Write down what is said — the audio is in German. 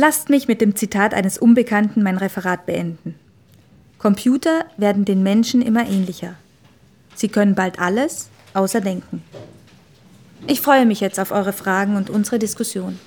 Lasst mich mit dem Zitat eines Unbekannten mein Referat beenden. Computer werden den Menschen immer ähnlicher. Sie können bald alles außer denken. Ich freue mich jetzt auf eure Fragen und unsere Diskussion.